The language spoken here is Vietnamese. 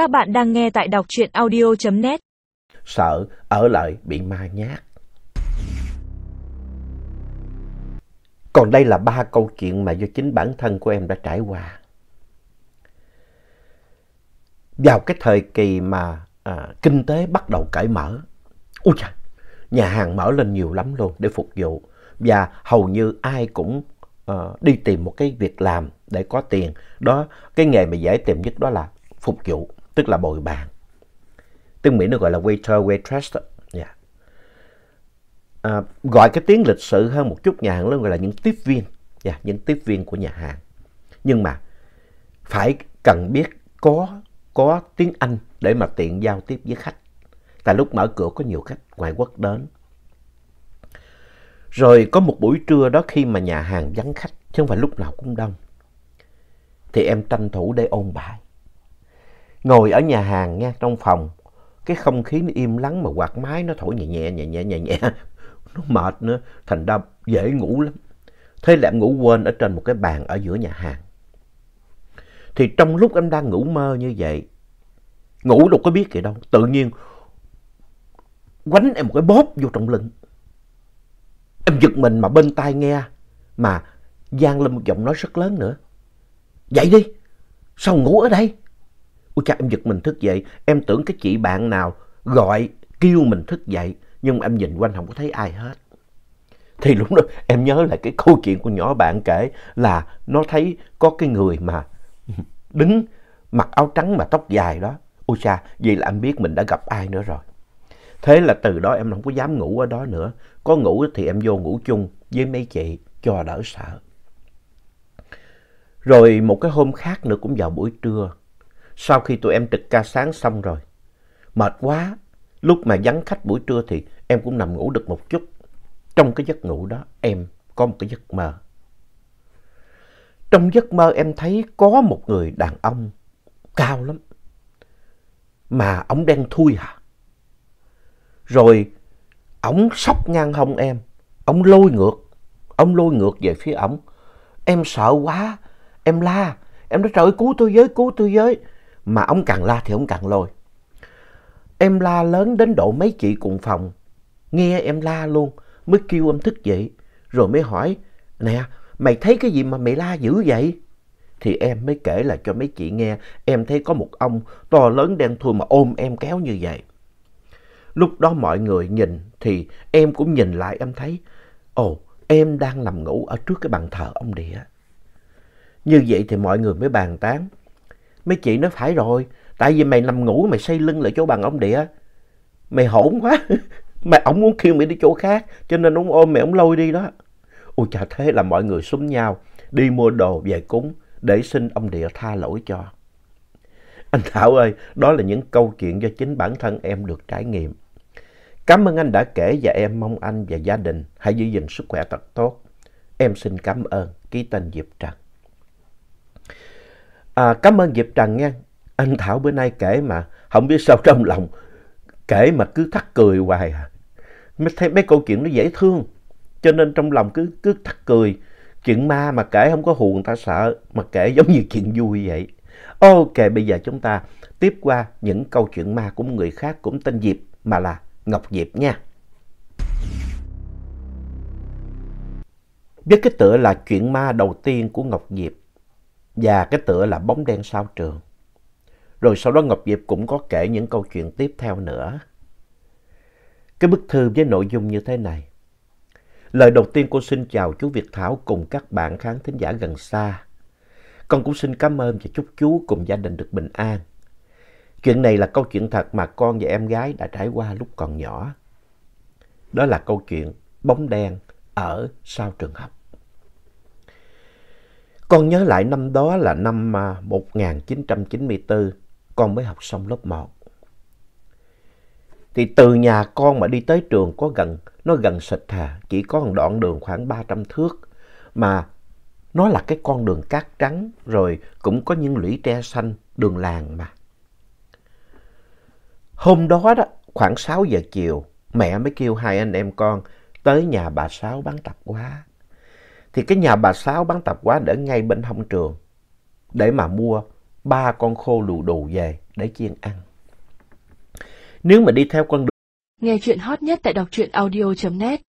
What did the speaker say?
Các bạn đang nghe tại đọc truyện audio.net. Sợ ở lại bị ma nhát. Còn đây là ba câu chuyện mà do chính bản thân của em đã trải qua. Vào cái thời kỳ mà à, kinh tế bắt đầu cởi mở, ôi trời, nhà hàng mở lên nhiều lắm luôn để phục vụ. Và hầu như ai cũng à, đi tìm một cái việc làm để có tiền. Đó, cái nghề mà dễ tìm nhất đó là phục vụ, tức là bồi bàn. Tiếng Mỹ nó gọi là waiter, waitress. Yeah. Dạ. À, gọi cái tiếng lịch sự hơn một chút nhà hàng nó gọi là những tiếp viên. Yeah, những tiếp viên của nhà hàng. Nhưng mà phải cần biết có, có tiếng Anh để mà tiện giao tiếp với khách. Tại lúc mở cửa có nhiều khách ngoại quốc đến. Rồi có một buổi trưa đó khi mà nhà hàng vắng khách, chứ không phải lúc nào cũng đông, thì em tranh thủ để ôn bài. Ngồi ở nhà hàng nha, trong phòng, cái không khí nó im lắng mà quạt máy nó thổi nhẹ nhẹ nhẹ nhẹ nhẹ nhẹ, nó mệt nữa, thành ra dễ ngủ lắm. Thế là em ngủ quên ở trên một cái bàn ở giữa nhà hàng. Thì trong lúc em đang ngủ mơ như vậy, ngủ đâu có biết gì đâu, tự nhiên quánh em một cái bóp vô trong lưng. Em giật mình mà bên tai nghe mà gian lên một giọng nói rất lớn nữa. Dậy đi, sao ngủ ở đây? Ôi cha em giật mình thức dậy, em tưởng cái chị bạn nào gọi kêu mình thức dậy nhưng em nhìn quanh không có thấy ai hết. Thì lúc đó em nhớ lại cái câu chuyện của nhỏ bạn kể là nó thấy có cái người mà đứng mặc áo trắng mà tóc dài đó. Ôi cha, vậy là em biết mình đã gặp ai nữa rồi. Thế là từ đó em không có dám ngủ ở đó nữa. Có ngủ thì em vô ngủ chung với mấy chị cho đỡ sợ. Rồi một cái hôm khác nữa cũng vào buổi trưa. Sau khi tụi em trực ca sáng xong rồi. Mệt quá. Lúc mà vắng khách buổi trưa thì em cũng nằm ngủ được một chút. Trong cái giấc ngủ đó em có một cái giấc mơ. Trong giấc mơ em thấy có một người đàn ông cao lắm. Mà ổng đen thui hả? Rồi ổng sóc ngang hông em, ổng lôi ngược, ổng lôi ngược về phía ổng. Em sợ quá, em la, em nói trời ơi cứu tôi với, cứu tôi với. Mà ông càng la thì ông càng lôi. Em la lớn đến độ mấy chị cùng phòng, nghe em la luôn, mới kêu em thức dậy, rồi mới hỏi, nè, mày thấy cái gì mà mày la dữ vậy? Thì em mới kể lại cho mấy chị nghe, em thấy có một ông to lớn đen thui mà ôm em kéo như vậy. Lúc đó mọi người nhìn thì em cũng nhìn lại em thấy, ồ, em đang nằm ngủ ở trước cái bàn thờ ông địa. Như vậy thì mọi người mới bàn tán. Mấy chị nói phải rồi, tại vì mày nằm ngủ mày xây lưng lại chỗ bằng ông địa. Mày hỗn quá, mày ổng muốn kêu mày đi chỗ khác, cho nên ông ôm mày ổng lôi đi đó. Ôi chà thế là mọi người xúm nhau, đi mua đồ về cúng để xin ông địa tha lỗi cho. Anh Thảo ơi, đó là những câu chuyện do chính bản thân em được trải nghiệm. Cảm ơn anh đã kể và em mong anh và gia đình hãy giữ gìn sức khỏe thật tốt. Em xin cảm ơn ký tên Diệp Trần. À, cảm ơn Diệp Trần nha. Anh Thảo bữa nay kể mà không biết sao trong lòng kể mà cứ thắt cười hoài à. Thấy mấy câu chuyện nó dễ thương cho nên trong lòng cứ cứ thắt cười. Chuyện ma mà kể không có hù người ta sợ mà kể giống như chuyện vui vậy. Ok, bây giờ chúng ta tiếp qua những câu chuyện ma của người khác cũng tên Diệp mà là Ngọc Diệp nha. Biết cái tựa là chuyện ma đầu tiên của Ngọc Diệp và cái tựa là bóng đen sao trường. Rồi sau đó Ngọc Diệp cũng có kể những câu chuyện tiếp theo nữa. Cái bức thư với nội dung như thế này. Lời đầu tiên cô xin chào chú Việt Thảo cùng các bạn khán thính giả gần xa. Con cũng xin cảm ơn và chúc chú cùng gia đình được bình an. Chuyện này là câu chuyện thật mà con và em gái đã trải qua lúc còn nhỏ. Đó là câu chuyện bóng đen ở sau trường học. Con nhớ lại năm đó là năm à, 1994, con mới học xong lớp 1. Thì từ nhà con mà đi tới trường có gần, nó gần sịch hà, chỉ có một đoạn đường khoảng 300 thước. Mà nó là cái con đường cát trắng, rồi cũng có những lũy tre xanh, đường làng mà. Hôm đó đó, khoảng 6 giờ chiều, mẹ mới kêu hai anh em con tới nhà bà Sáu bán tạp quá thì cái nhà bà Sáu bán tạp hóa để ngay bên hông trường, để mà mua ba con khô lù đù về để chiên ăn. Nếu mà đi theo con đường Nghe chuyện hot nhất tại đọc truyện audio.net